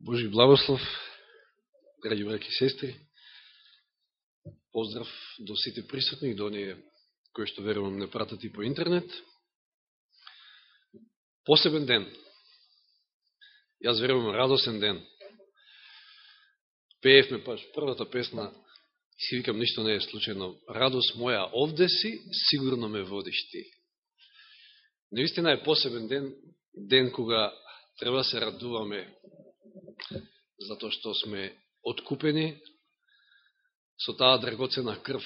Божи благослов, драги браки и сестри, поздрав до сите присутни и до оние кои што верувам не пратат и по интернет. Посебен ден. Јас верувам радосен ден. Пеевме паш првата песна и си викам ништо не е случайно. Радост моја овде си, сигурно ме водиш ти. Наистина е посебен ден, ден кога треба да се радуваме затоа што сме откупени со таа драгоцена крв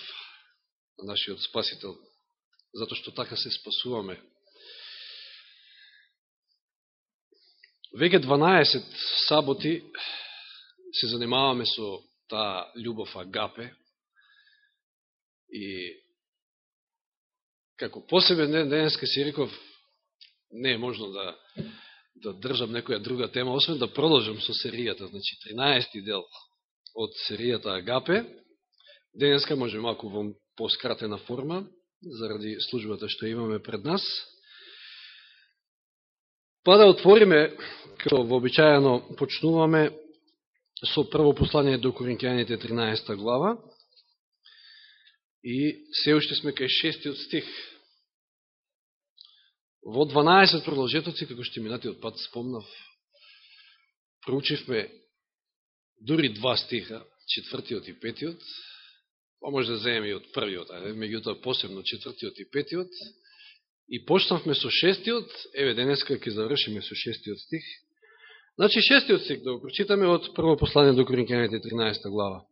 на нашиот Спасител, затоа што така се спасуваме. Веќе 12 саботи се занимаваме со таа љубов агапе и како посебен ден денеска си реков не е можно да да држам некоја друга тема, освен да продолжам со серијата, значи 13 дел од серијата Агапе. Денеска може малку во поскратена форма, заради службата што имаме пред нас. Па да отвориме, како вообичајано почнуваме со прво послание до Коринќаните 13 глава и се уште сме кај шестиот стих. Во 12 продолжетоци, како што минатиот пат спомнав, проучивме дури два стиха, четвртиот и петиот, па може да земеме и од првиот, а меѓутоа посебно четвртиот и петиот, и почнавме со шестиот, еве денеска ќе завршиме со шестиот стих. Значи шестиот стих да го прочитаме од прво послание до Коринќаните 13 глава.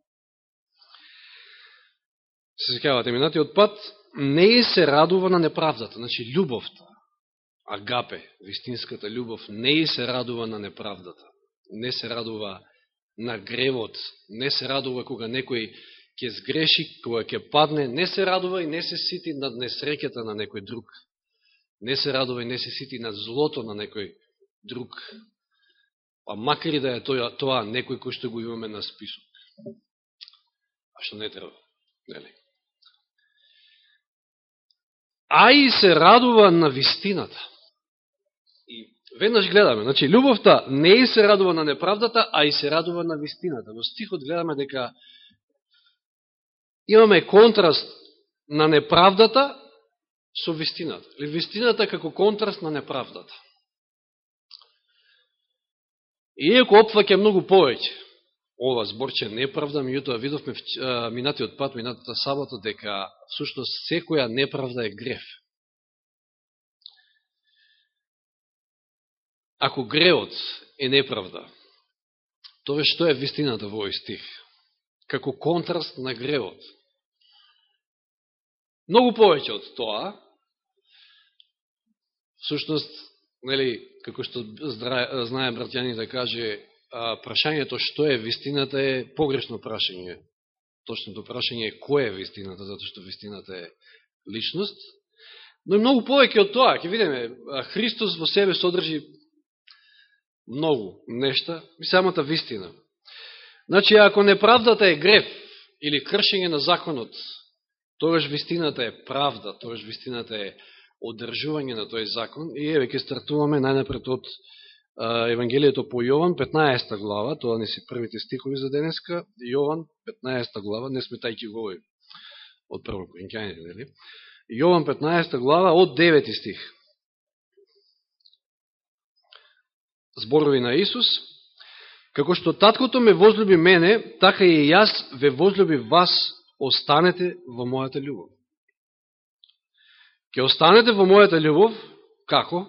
Се секавате минатиот пат, не се радува на неправдата, значи љубовта агапе, вистинската љубов, не и се радува на неправдата, не се радува на гревот, не се радува кога некој ќе сгреши, кога ќе падне, не се радува и не се сити над несреќата на некој друг. Не се радува и не се сити над злото на некој друг. А макар и да е тоа, тоа некој кој што го имаме на список. А што не треба, нели? А и се радува на вистината. Веднаш гледаме, значи, љубовта не и се радува на неправдата, а и се радува на вистината. Во стихот гледаме дека имаме контраст на неправдата со вистината. Или вистината како контраст на неправдата. Иако опфаќа многу повеќе, ова зборче неправда, меѓутоа видовме минатиот пат, минатата сабота, дека всушност секоја неправда е греф. Ако греот е неправда, тоа што е вистината во овој стих? Како контраст на греот. Многу повеќе од тоа, всушност, нели, како што знае братјани да каже, прашањето што е вистината е погрешно прашање. Точното прашање е кој е вистината, затоа што вистината е личност. Но и многу повеќе од тоа, ќе видиме, Христос во себе содржи многу нешта и самата вистина. Значи, ако неправдата е греф или кршење на законот, тогаш вистината е правда, тогаш вистината е одржување на тој закон. И еве ќе стартуваме најнапред од Евангелието по Јован, 15 глава, тоа не се првите стихови за денеска, Јован, 15 глава, не сме тајки говори од прво коринќаните, нели? Јован, 15 глава, од 9 стих. Зборови на Исус, како што таткото ме возлюби мене, така и јас ве возлюби вас, останете во мојата љубов. Ке останете во мојата љубов, како?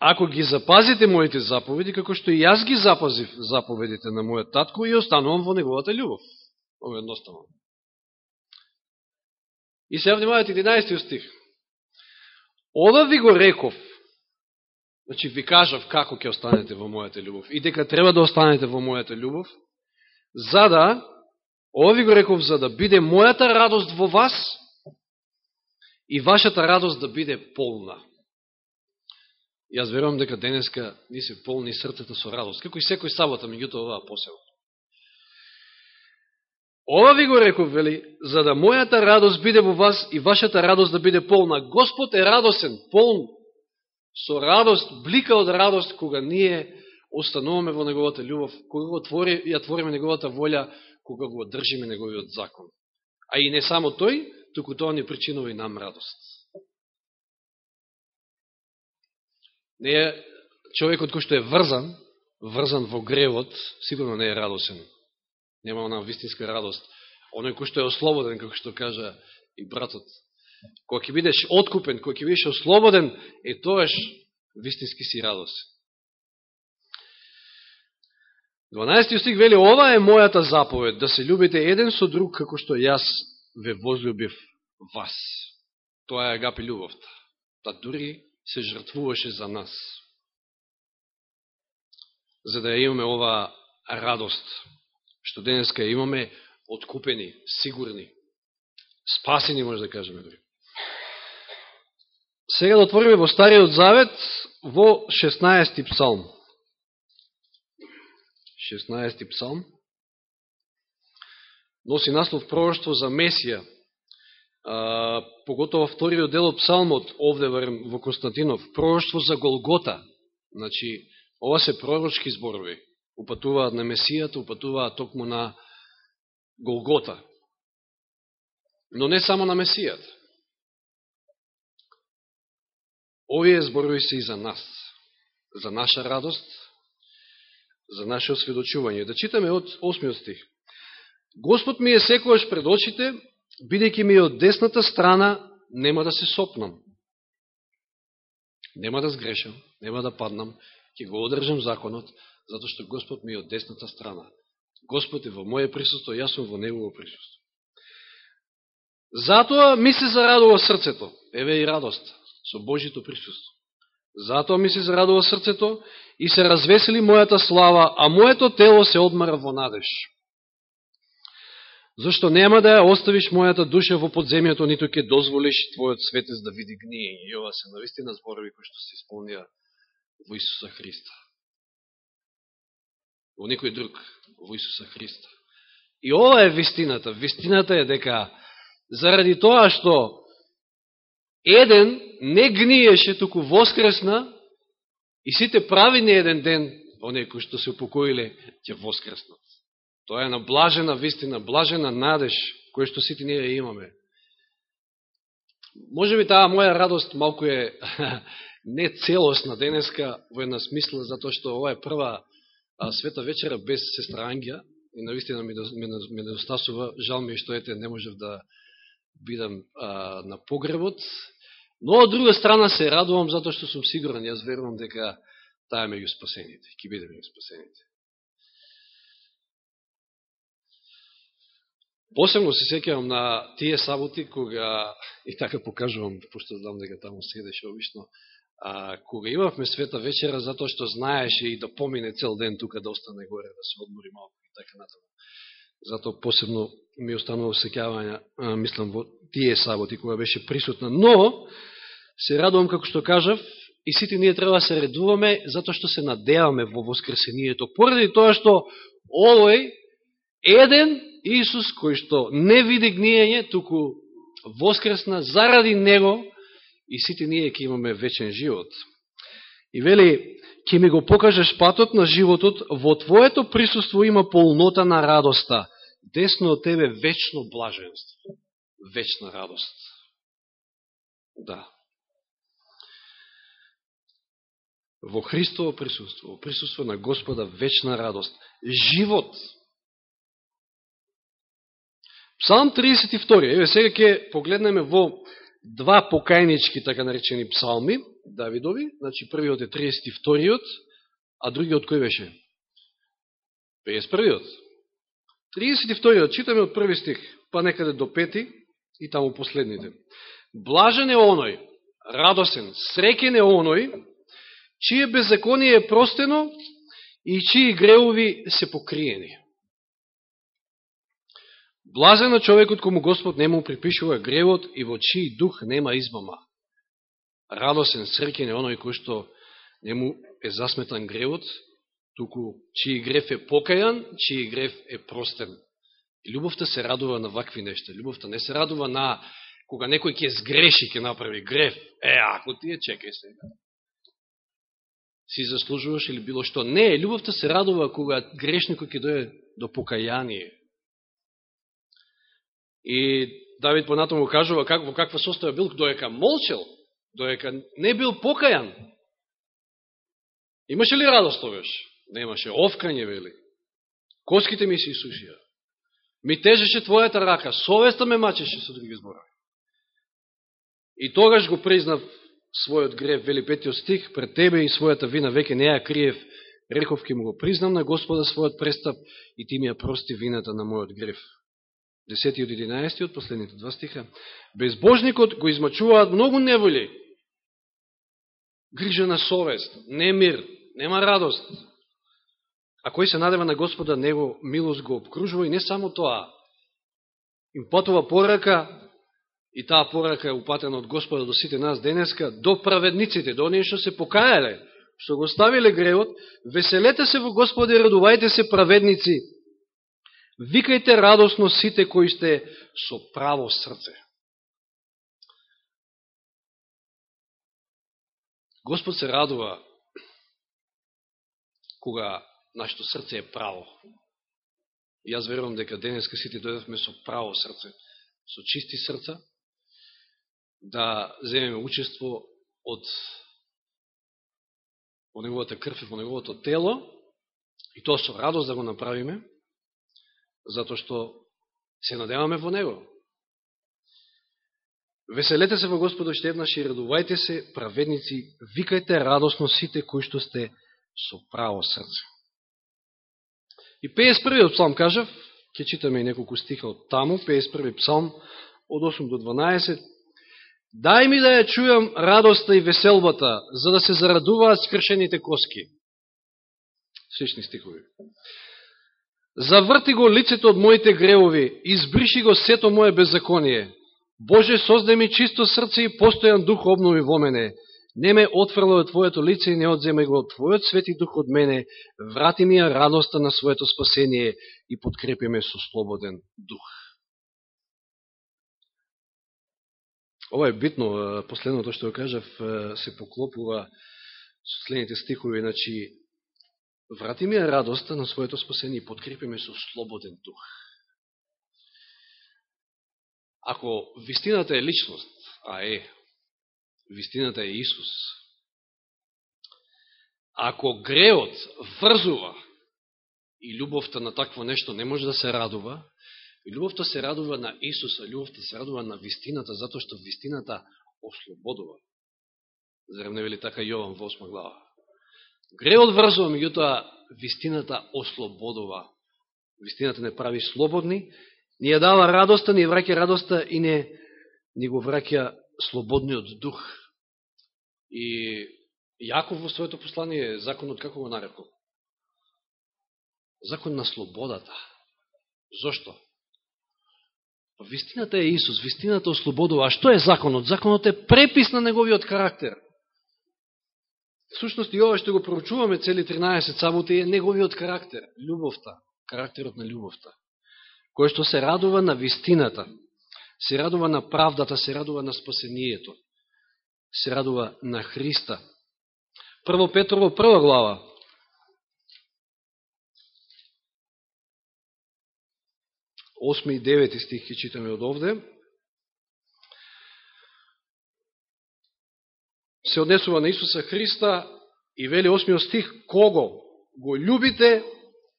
Ако ги запазите моите заповеди, како што и јас ги запазив заповедите на мојот татко и останувам во неговата љубов. Ово едноставно. И се внимавате 11 стих. Ова ви го реков, Значи, ви кажав како ќе останете во мојата љубов и дека треба да останете во мојата љубов, за да, ова ви го реков, за да биде мојата радост во вас и вашата радост да биде полна. Јас верувам дека денеска ни се полни срцето со радост, како и секој сабота, меѓутоа оваа посебно. Ова ви го реков, вели, за да мојата радост биде во вас и вашата радост да биде полна. Господ е радосен, полн со радост, блика од радост, кога ние остануваме во неговата љубов, кога го твори, ја твориме неговата волја, кога го држиме неговиот закон. А и не само тој, туку тоа ни причинува и нам радост. Не е човекот кој што е врзан, врзан во гревот, сигурно не е радосен. Нема она вистинска радост. Оној кој што е ослободен, како што кажа и братот. Кога ќе бидеш откупен, кога ќе бидеш ослободен, е тоаш вистински си радосен. 12 стих вели, ова е мојата заповед, да се любите еден со друг, како што јас ве возлюбив вас. Тоа е агапи љубовта. Та дури се жртвуваше за нас. За да ја имаме ова радост, што денеска имаме откупени, сигурни, спасени, може да кажеме дори. Сега да отвориме во Стариот Завет во 16 псалм. 16 псалм, носи наслов пророќство за Месија, а, поготово вториот дел од псалмот, овде во Константинов, пророќство за Голгота. Значи, ова се пророчки зборови. Упатуваат на Месијата, упатуваат токму на Голгота. Но не само на Месијата. Овие зборови се и за нас, за наша радост, за наше осведочување. Да читаме од 8 стих. Господ ми е секојаш пред очите, бидејќи ми од десната страна нема да се сопнам. Нема да сгрешам, нема да паднам, ќе го одржам законот, затоа што Господ ми е од десната страна. Господ е во моје присуство, јас сум во Негово присуство. Затоа ми се зарадува срцето, еве и радост, со Божито присуство. Затоа ми се зарадува срцето и се развесели мојата слава, а моето тело се одмара во надеж. Зашто нема да ја оставиш мојата душа во подземјето, ниту ќе дозволиш твојот светец да види гније. И ова се навистина зборови кои што се исполнија во Исуса Христа. Во никој друг, во Исуса Христа. И ова е вистината. Вистината е дека заради тоа што еден не гниеше, туку воскресна и сите прави не еден ден, оние кои што се упокоиле, ќе воскреснат. Тоа е на блажена вистина, блажена надеж, која што сите ние имаме. Може би таа моја радост малку е не целосна денеска, во една смисла, затоа што ова е прва а, света вечера без сестра Ангија, и навистина ми, ми, ми недостасува, жал ми што ете не можев да бидам а, на погребот, но од друга страна се радувам затоа што сум сигурен, јас верувам дека таа меѓу спасените, ќе биде меѓу спасените. Посебно се секјавам на тие саботи, кога, и така покажувам, пошто знам дека таму седеше обично, а, кога имавме света вечера, затоа што знаеше и да помине цел ден тука да остане горе, да се одмори малко и така натаму. Затоа посебно ми останува секјавање, мислам, во тие саботи, кога беше присутна. Но, се радувам, како што кажав, и сите ние треба да се редуваме, затоа што се надеваме во воскресението. Поради тоа што овој еден Исус, кој што не види гниење, туку воскресна заради Него, и сите ние ќе имаме вечен живот. И вели, ќе ми го покажеш патот на животот, во Твоето присуство има полнота на радоста, десно од Тебе вечно блаженство, вечна радост. Да. Во Христово присуство, во присуство на Господа вечна радост, живот. Псалм 32. Еве сега ќе погледнеме во два покајнички, така наречени псалми, Давидови, значи првиот е 32-иот, а другиот кој беше? 51-иот. 32-иот, читаме од први стих, па некаде до пети и таму последните. Блажен е оној, радосен, срекен е оној, чие беззаконие е простено и чии греуви се покриени. Блазен на човекот кому Господ не му припишува гревот и во чиј дух нема измама. Радосен, среќен е оној кој што не му е засметан гревот, туку чиј грев е покајан, чиј грев е простен. И љубовта се радува на вакви нешта. Љубовта не се радува на кога некој ќе сгреши, ќе направи грев. Е, ако ти е, чекај сега. си заслужуваш или било што. Не, љубовта се радува кога грешникот ќе дојде до покаяние. И Давид понатаму кажува как, во каква состоја бил, доека молчел, доека не бил покајан. Имаше ли радост тогаш? Немаше. Овкање, вели. Коските ми се исушија. Ми тежеше твојата рака, совеста ме мачеше, со други зборови. И тогаш го признав својот грев, вели петиот стих, пред тебе и својата вина веќе не ја криев, реков ке му го признам на Господа својот престап и ти ми ја прости вината на мојот грев. 10 од 11 од последните два стиха. Безбожникот го измачуваат многу неволи. Грижа на совест, немир, нема радост. А кој се надева на Господа, него милост го обкружува и не само тоа. Им потова порака, и таа порака е упатена од Господа до сите нас денеска, до праведниците, до оние што се покаяле, што го ставиле гревот, веселете се во Господи, радувајте се праведници, Викајте радосно сите кои сте со право срце. Господ се радува кога нашето срце е право. И јас верувам дека денеска сите дојдовме со право срце, со чисти срца, да земеме учество од во неговата крв и во неговото тело, и тоа со радост да го направиме, затоа што се надеваме во Него. Веселете се во Господо ще еднаш и радувајте се, праведници, викајте радосно сите кои што сте со право срце. И 51. псалм кажав, ќе читаме и неколку стиха од таму, 51. псалм од 8 до 12. Дај ми да ја чујам радоста и веселбата, за да се зарадуваат скршените коски. Слични стихови. Заврти го лицето од моите гревови, избриши го сето моје беззаконие. Боже, создај ми чисто срце и постојан дух обнови во мене. Не ме отфрла од Твоето лице и не одземај го од Твојот свети дух од мене. Врати ми ја радоста на своето спасение и подкрепи ме со слободен дух. Ова е битно, последното што ја кажав, се поклопува со следните стихови, значи, Врати ми ја радоста на своето спасение и подкрепи ме со слободен дух. Ако вистината е личност, а е, вистината е Исус, ако греот врзува и љубовта на такво нешто не може да се радува, љубовта се радува на Исуса, љубовта се радува на вистината, затоа што вистината ослободува. Зарем не вели така Јован во 8 глава? Греот врзува, меѓутоа, вистината ослободува. Вистината не прави слободни, ни ја дава радоста, ни ја враќа радоста и не ни го враќа слободниот дух. И Јаков во своето послание законот како го нарекол? Закон на слободата. Зошто? Па вистината е Исус, вистината ослободува. А што е законот? Законот е препис на неговиот карактер. Сушност и ова што го проучуваме цели 13 саботи е неговиот карактер, љубовта, карактерот на љубовта, кој што се радува на вистината, се радува на правдата, се радува на спасението, се радува на Христа. Прво Петрово, прва глава. Осми и девети стих ќе читаме од овде. се однесува на Исуса Христа и вели осмиот стих, кого го љубите,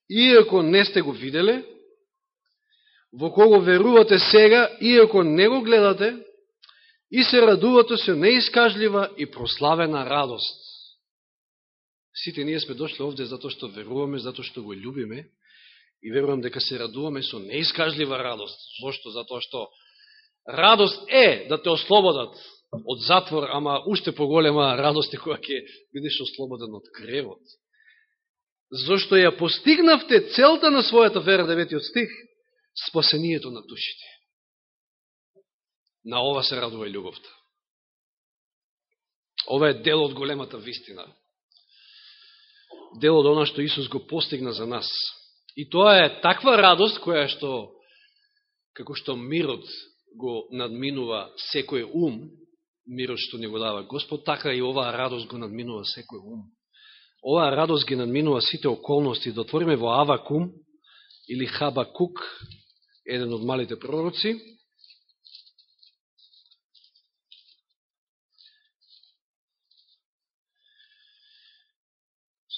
иако не сте го виделе, во кого верувате сега, иако не го гледате, и се радувате со неискажлива и прославена радост. Сите ние сме дошли овде затоа што веруваме, затоа што го љубиме, и верувам дека се радуваме со неискажлива радост. Зошто? Затоа што радост е да те ослободат од затвор, ама уште поголема радост е која ќе бидеш ослободен од кревот. Зошто ја постигнавте целта на својата вера, деветиот стих, спасението на душите. На ова се радува и љубовта. Ова е дел од големата вистина. Дел од она што Исус го постигна за нас. И тоа е таква радост која што, како што мирот го надминува секој ум, мирот што ни го дава Господ, така и оваа радост го надминува секој ум. Оваа радост ги надминува сите околности. Да отвориме во Авакум или Хабакук, еден од малите пророци.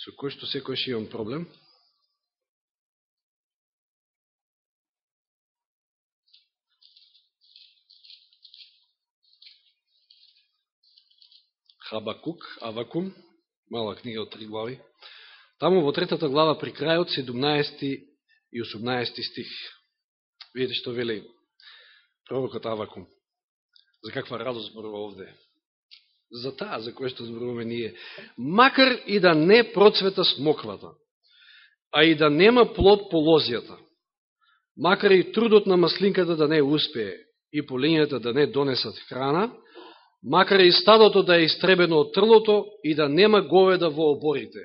Со кој што секој имам проблем. Хабакук, Авакум, мала книга од три глави. Таму во третата глава при крајот 17 и 18 стих. Видите што вели пророкот Авакум. За каква радост зборува овде. За таа за која што зборуваме ние. Макар и да не процвета смоквата, а и да нема плод по лозијата, макар и трудот на маслинката да не успее и полињата да не донесат храна, макар и стадото да е истребено од трлото и да нема говеда во оборите.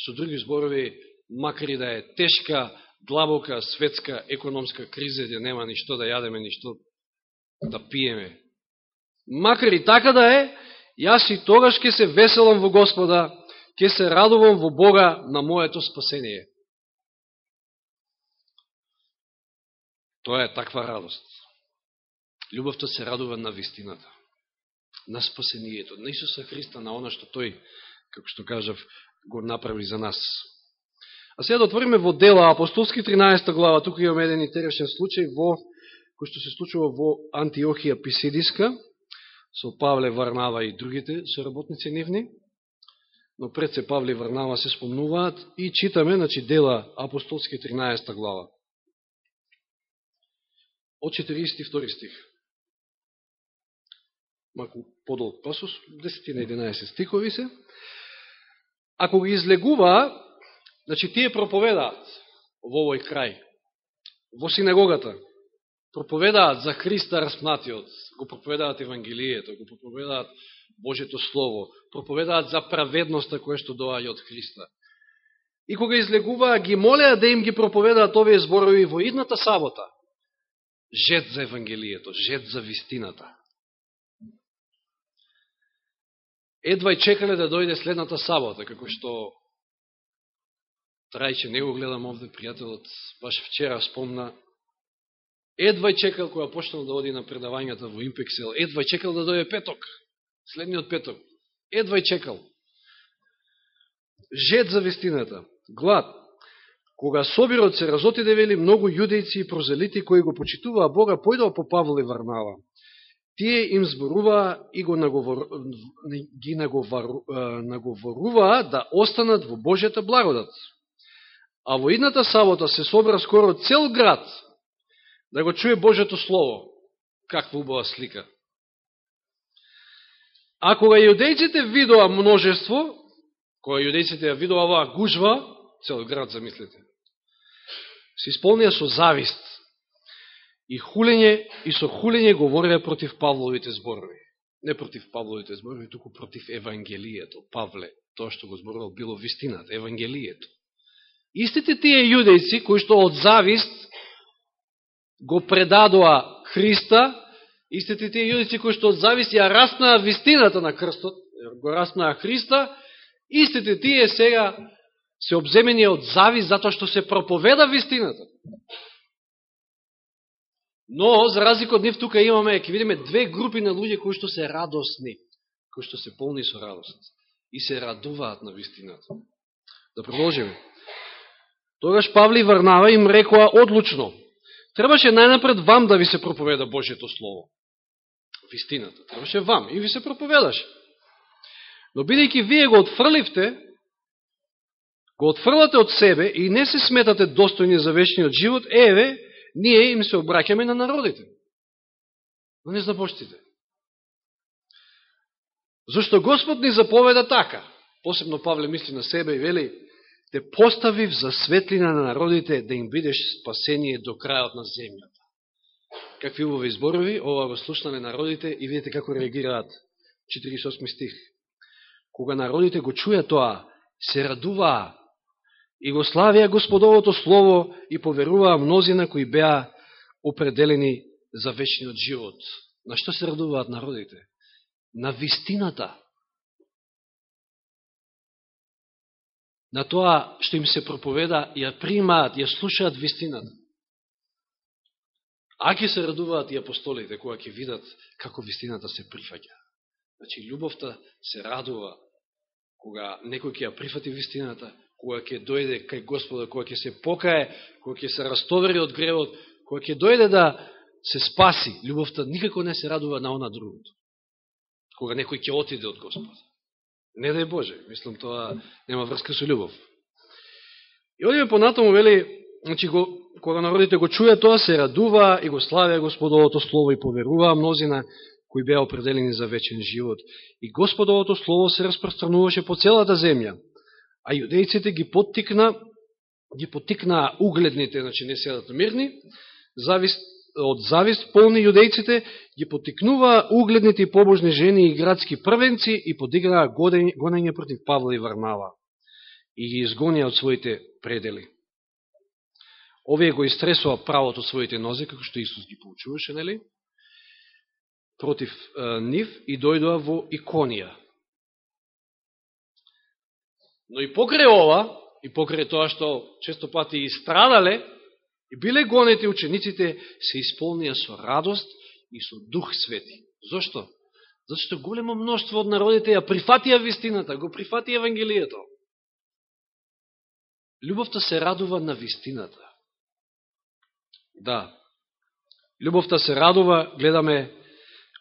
Со други зборови, макар и да е тешка, длабока, светска, економска криза, да нема ништо да јадеме, ништо да пиеме. Макар и така да е, јас и тогаш ќе се веселам во Господа, ќе се радувам во Бога на моето спасение. Тоа е таква радост. Любовта се радува на вистината на спасението, на Исуса Христа, на оно што Тој, како што кажав, го направи за нас. А сега да отвориме во дела Апостолски 13 глава, тука имаме еден интересен случај во кој што се случува во Антиохија Писидиска, со Павле Варнава и другите соработници нивни. Но пред се Павле и Варнава се спомнуваат и читаме, значи, дела Апостолски 13 глава. Од 42 стих маку подолг пасус, 10 на 11 стихови се, ако ги излегува, значи тие проповедаат во овој крај, во синагогата, проповедаат за Христа распнатиот, го проповедаат Евангелието, го проповедаат Божето Слово, проповедаат за праведноста која што доаѓа од Христа. И кога излегуваа, ги молеа да им ги проповедаат овие зборови во идната сабота. Жет за Евангелието, жет за вистината едва и чекале да дојде следната сабота, како што Трајче не го гледам овде, пријателот баш вчера спомна, едва чекал која почнал да оди на предавањата во Импексел, едва чекал да дојде петок, следниот петок, едва чекал. Жет за вестината, глад. Кога собирот се разотиде, вели, многу јудејци и прозелити кои го почитуваа Бога, појдоа по Павле Варнава тие им зборуваа и го наговор, ги наговор, наговоруваа да останат во Божјата благодат. А во идната сабота се собра скоро цел град да го чуе Божјето Слово. Каква убава слика. А кога јудејците видоа множество, кога јудејците видоа оваа гужва, цел град, замислите, се исполнија со завист и хулење и со хулење говореа против Павловите зборови. Не против Павловите зборови, туку против Евангелието. Павле, тоа што го зборувал, било вистината, Евангелието. Истите тие јудејци, кои што од завист го предадоа Христа, истите тие јудејци кои што од завист ја раснаа вистината на крстот, го раснаа Христа, истите тие сега се обземени од завист затоа што се проповеда вистината. Но, за разлика од нив, тука имаме, ќе видиме, две групи на луѓе кои што се радосни, кои што се полни со радост и се радуваат на вистината. Да продолжиме. Тогаш Павли Варнава им рекоа одлучно, требаше најнапред вам да ви се проповеда Божието Слово. Вистината. Требаше вам и ви се проповедаше. Но бидејќи вие го отфрливте, го отфрлате од себе и не се сметате достојни за вечниот живот, еве, ние им се обраќаме на народите, на незнабожците. Зошто Господ ни заповеда така, посебно Павле мисли на себе и вели, те поставив за светлина на народите да им бидеш спасение до крајот на земјата. Какви убави зборови, ова го слушнале народите и видите како реагираат. 48 стих. Кога народите го чуја тоа, се радуваа и го славија Господовото Слово и поверуваа мнозина кои беа определени за вечниот живот. На што се радуваат народите? На вистината. На тоа што им се проповеда, ја примаат, ја слушаат вистината. А ќе се радуваат и апостолите, кога ќе видат како вистината се прифаќа. Значи, љубовта се радува кога некој ќе ја прифати вистината, кога ќе дојде кај Господа, кога ќе се покае, кога ќе се растовери од гревот, кога ќе дојде да се спаси, љубовта никако не се радува на она другото. Кога некој ќе отиде од Господа. Не дај Боже, мислам тоа нема врска со љубов. И одиме понатаму, вели, значи, го, кога народите го чуја тоа, се радува и го славја Господовото Слово и поверуваа мнозина кои беа определени за вечен живот. И Господовото Слово се распространуваше по целата земја, а јудејците ги поттикна, ги поттикнаа угледните, значи не седат мирни, завист, од завист полни јудејците, ги поттикнуваа угледните и побожни жени и градски првенци и подиграа гонење против Павла и Варнава и ги изгонија од своите предели. Овие го истресува правото своите нозе, како што Исус ги поучуваше, нели? Против е, нив и дојдоа во иконија. Но и покрај ова, и покрај тоа што често пати и страдале, и биле гонети учениците, се исполнија со радост и со дух свети. Зошто? Зашто големо мноштво од народите ја прифатија вистината, го прифатија Евангелието. Любовта се радува на вистината. Да. Любовта се радува, гледаме,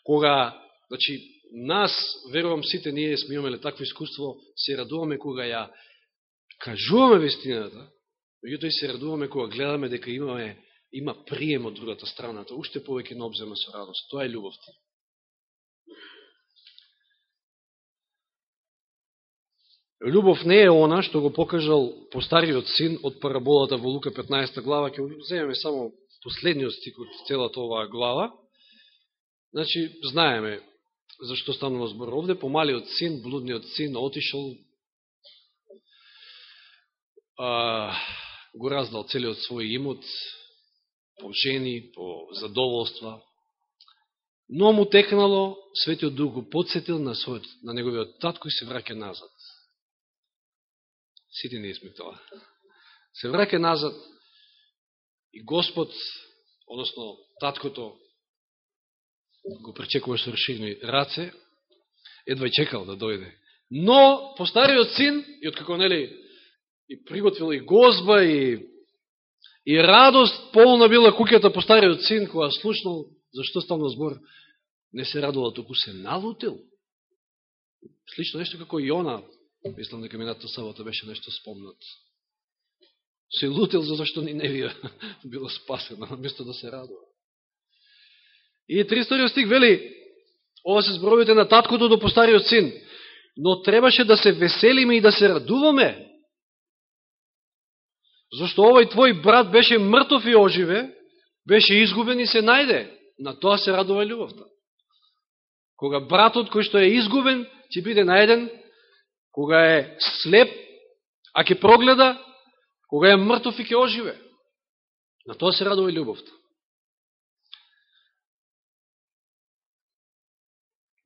кога, значи, нас, верувам сите ние сме имаме такво искуство, се радуваме кога ја кажуваме вистината, меѓутоа и се радуваме кога гледаме дека имаме има прием од другата страна, тоа уште повеќе на обзема со радост. Тоа е љубовта. Любов не е она што го покажал постариот син од параболата во Лука 15 глава, ќе вземеме само последниот стик од целата оваа глава, значи, знаеме зашто станува збор овде, помалиот син, блудниот син, отишол, а, го раздал целиот свој имот, по жени, по задоволства, но му текнало, Светиот Дух го подсетил на, својот, на неговиот татко и се враќа назад. Сите не сме тоа. Се враќа назад, И Господ, односно таткото, го пречекуваш со решивни раце, едва и чекал да дојде. Но, по стариот син, и откако, нели, и приготвил и гозба, и, и радост, полна била куќата по стариот син, која слушнал, зашто ставно збор, не се радувал, току се налутил. Слично нешто како Јона, мислам дека мината сабота беше нешто спомнат се лутил за зашто ни не вија било спасено, место да се радува. И 300 стих вели, ова се зборовите на таткото до постариот син, но требаше да се веселиме и да се радуваме, зашто овој твој брат беше мртов и оживе, беше изгубен и се најде. На тоа се радува љубовта. Кога братот кој што е изгубен, ќе биде најден, кога е слеп, а ќе прогледа, Кога е мртов и ќе оживе. На тоа се радува љубовта.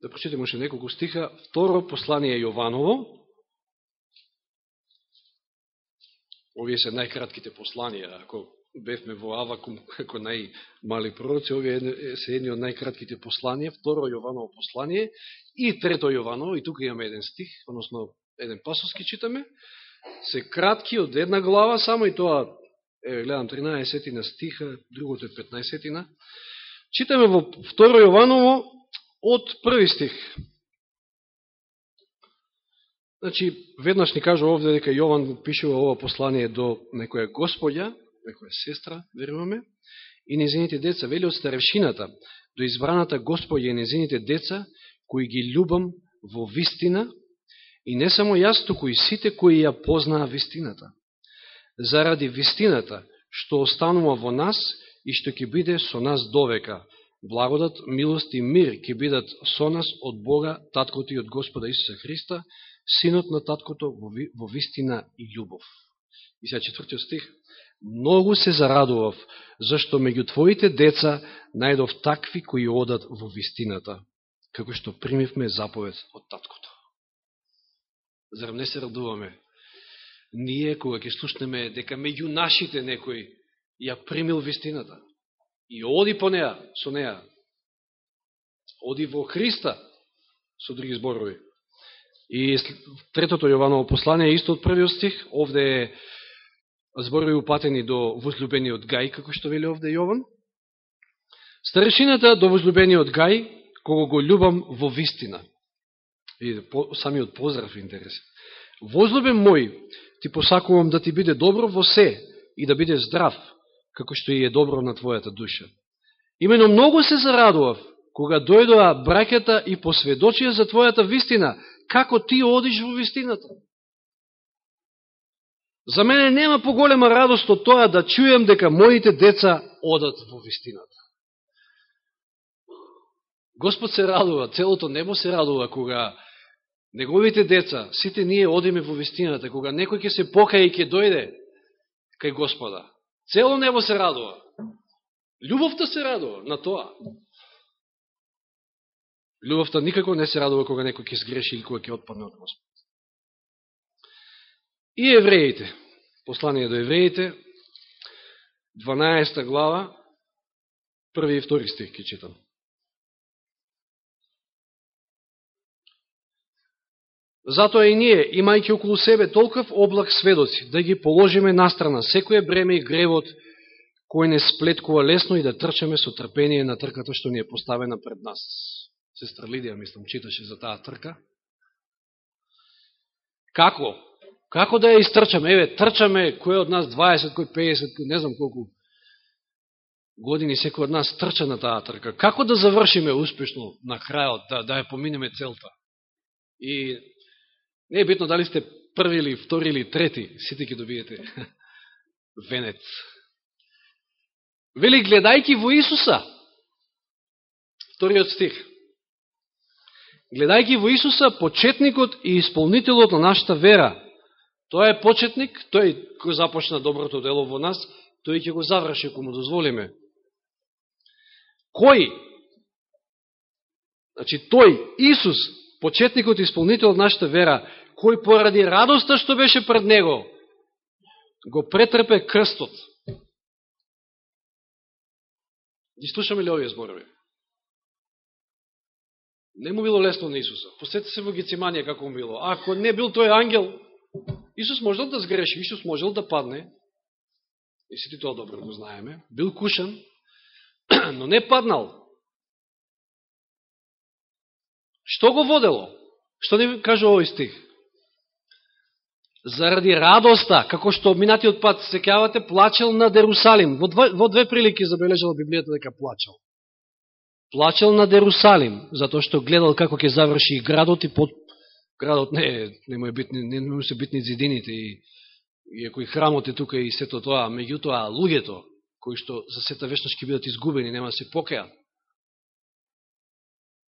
Да прочитаме уште неколку стиха. Второ послание Јованово. Овие се најкратките посланија. Ако бевме во Авакум како најмали пророци, овие се едни од најкратките посланија. Второ Јованово послание и трето Јованово. И тука имаме еден стих, односно еден пасоски читаме се кратки од една глава, само и тоа, е, гледам, 13 на стиха, другото е 15 на. Читаме во Второ Јованово од први стих. Значи, веднаш ни кажа овде дека Јован пишува ова послание до некоја господја, некоја сестра, веруваме, и незините деца, вели од старевшината, до избраната господја и незините деца, кои ги любам во вистина, И не само јас, туку и сите кои ја познаа вистината. Заради вистината, што останува во нас и што ќе биде со нас довека. Благодат, милост и мир ќе бидат со нас од Бога, Таткото и од Господа Исуса Христа, Синот на Таткото во вистина и љубов. И сега четвртиот стих. Многу се зарадував, зашто меѓу Твоите деца најдов такви кои одат во вистината, како што примивме заповед од Таткото. Зарем не се радуваме ние кога ќе слушнеме дека меѓу нашите некој ја примил вистината и оди по неа, со неа, оди во Христа, со други зборови. И третото Јованово послание, исто од првиот стих, овде е зборови упатени до возлюбениот Гај, како што вели овде Јован. Старешината до возлюбениот Гај, кого го љубам во вистина. И самиот поздрав интересен. Возлюбен мој, ти посакувам да ти биде добро во се и да биде здрав, како што и е добро на твојата душа. Имено многу се зарадував, кога дојдоа бракета и посведочија за твојата вистина, како ти одиш во вистината. За мене нема поголема радост од тоа да чуjem дека моите деца одат во вистината. Господ се радува, целото небо се радува кога неговите деца, сите ние одиме во вистината, кога некој ќе се покаја и ќе дојде кај Господа. Цело небо се радува. Љубовта се радува на тоа. Любовта никако не се радува кога некој ќе сгреши или кога ќе отпадне од Господ. И евреите, послание до евреите, 12 глава, први и втори стих ќе читам. Затоа и ние, имајќи околу себе толков облак сведоци, да ги положиме настрана секое бреме и гревот, кој не сплеткува лесно и да трчаме со трпение на трката што ни е поставена пред нас. Сестра Лидија, мислам, читаше за таа трка. Како? Како да ја истрчаме? Еве, трчаме, кој од нас 20, кој 50, кој не знам колку години секој од нас трча на таа трка. Како да завршиме успешно на крајот, да, да ја поминеме целта? И Не е битно дали сте први или втори или трети, сите ќе добиете венец. Вели, гледајки во Исуса, вториот стих, Гледајќи во Исуса, почетникот и исполнителот на нашата вера, тој е почетник, тој кој започна доброто дело во нас, тој ќе го заврши, ако му дозволиме. Кој? Значи, тој, Исус, почетникот и исполнителот на нашата вера, кој поради радоста што беше пред него, го претрпе крстот. Ги слушаме ли овие зборови? Не му било лесно на Исуса. Посетите се во Гециманија како му било. Ако не бил тој ангел, Исус можел да сгреши, Исус можел да падне. И сите тоа добро го знаеме. Бил кушан, но не паднал. Што го водело? Што ни кажа овој стих? заради радоста, како што минатиот пат, секјавате, плачел над Ерусалим. Во, во две прилики забележала Библијата дека плачел. Плачел над Ерусалим, затоа што гледал како ќе заврши и градот и под градот не, не му, е битни, не му се битни зидините и, иако и храмот е тука и сето тоа, меѓутоа луѓето, кои што за сета вечност ќе бидат изгубени, нема да се покајат,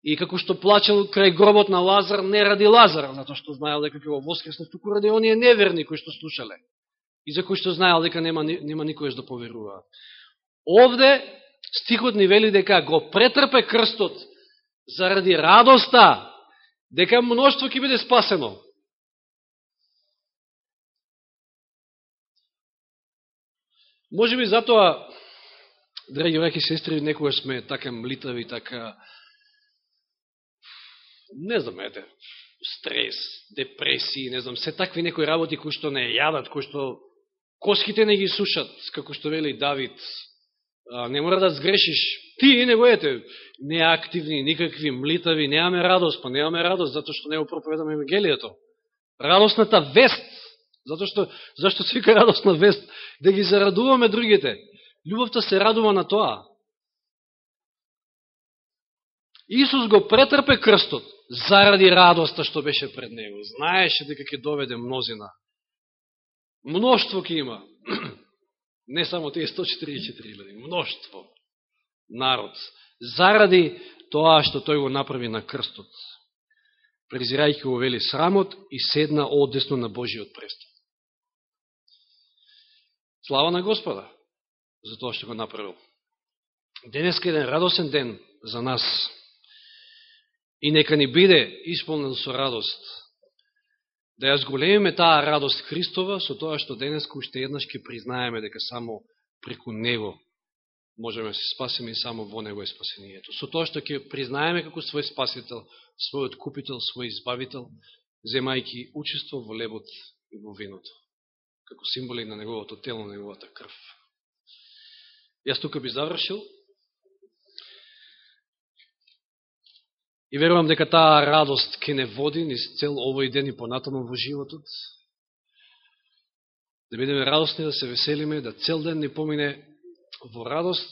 И како што плачел крај гробот на Лазар, не ради Лазар, затоа што знаел дека ќе го воскресне, туку ради оние неверни кои што слушале. И за кои што знаел дека нема, нема никој да поверуваат. Овде стихот ни вели дека го претрпе крстот заради радоста, дека мноштво ќе биде спасено. Може би затоа, драги враки сестри, некоја сме така млитави, така не знам, ете, стрес, депресии, не знам, се такви некои работи кои што не јадат, кои што коските не ги сушат, како што вели Давид, не мора да сгрешиш, ти и него ете, неактивни, никакви, млитави, неаме радост, па неаме радост, затоа што не го проповедаме Евангелието. Радостната вест, затоа што, зашто се вика радостна вест, да ги зарадуваме другите. Любовта се радува на тоа. Исус го претрпе крстот заради радоста што беше пред него. Знаеше дека ќе доведе мнозина. Мноштво ќе има. Не само тие 144 мноштво народ. Заради тоа што тој го направи на крстот. Презирајќи го вели срамот и седна одесно на Божиот престол. Слава на Господа за тоа што го направил. Денеска е еден радосен ден за нас и нека ни биде исполнен со радост да ја зголемиме таа радост Христова со тоа што денес уште еднаш ќе признаеме дека само преку Него можеме да се спасиме и само во Него е спасението. Со тоа што ќе признаеме како свој спасител, свој откупител, свој избавител, земајки учество во лебот и во виното, како символи на Неговото тело, на Неговата крв. Јас тука би завршил. И верувам дека таа радост ке не води ни цел овој ден и понатаму во животот. Да бидеме радостни, да се веселиме, да цел ден ни помине во радост,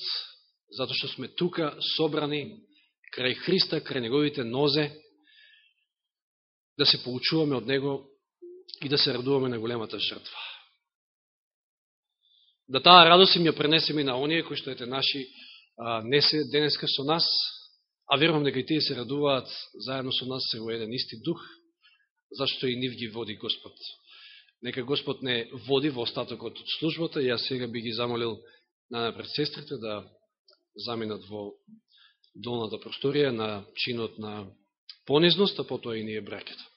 затоа што сме тука собрани крај Христа, крај Неговите нозе, да се поучуваме од Него и да се радуваме на големата жртва. Да таа радост им ја пренесеме на оние кои што ете наши а, несе денеска со нас, а верувам дека и тие се радуваат заедно со нас се во еден исти дух, зашто и нив ги води Господ. Нека Господ не води во остатокот од службата, јас сега би ги замолил на напред сестрите да заминат во долната просторија на чинот на понизност, а потоа и ние бракето.